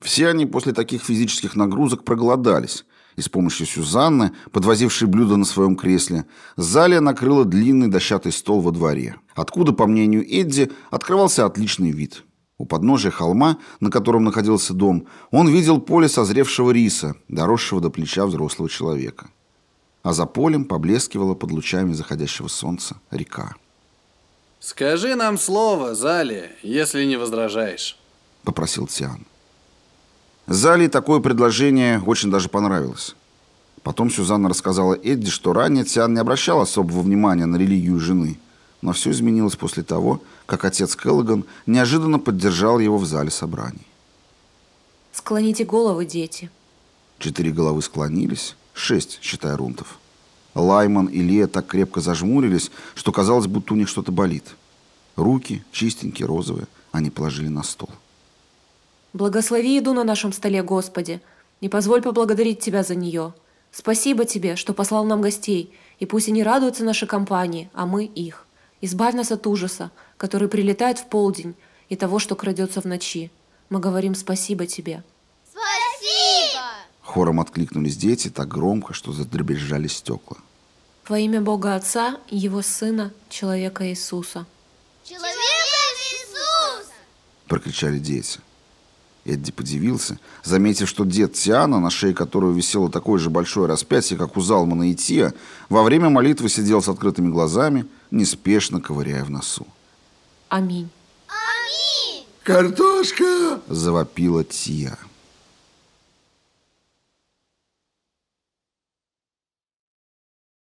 Все они после таких физических нагрузок проголодались, и с помощью Сюзанны, подвозившей блюдо на своем кресле, Залия накрыла длинный дощатый стол во дворе, откуда, по мнению Эдди, открывался отличный вид. У подножия холма, на котором находился дом, он видел поле созревшего риса, доросшего до плеча взрослого человека. А за полем поблескивала под лучами заходящего солнца река. «Скажи нам слово, Залия, если не возражаешь», — попросил Тиан. Зали такое предложение очень даже понравилось. Потом Сюзанна рассказала Эдди, что ранее Тиан не обращал особого внимания на религию жены, но все изменилось после того, как отец Келлоган неожиданно поддержал его в зале собраний. «Склоните головы, дети». Четыре головы склонились, шесть, считая рунтов. Лайман и Лия так крепко зажмурились, что казалось, будто у них что-то болит. Руки, чистенькие, розовые, они положили на стол. Благослови еду на нашем столе, Господи, и позволь поблагодарить Тебя за нее. Спасибо Тебе, что послал нам гостей, и пусть они радуются нашей компании, а мы их. Избавь нас от ужаса, который прилетает в полдень, и того, что крадется в ночи. Мы говорим спасибо Тебе. Спасибо! Хором откликнулись дети так громко, что задребезжали стекла. Во имя Бога Отца и Его Сына, человека Иисуса. Человека Иисуса! Прокричали дети. Эдди подивился, заметив, что дед Тиана, на шее которого висело такое же большое распятие, как у Залмана и Тия, во время молитвы сидел с открытыми глазами, неспешно ковыряя в носу. Аминь. Аминь! «Картошка!» – завопила Тия.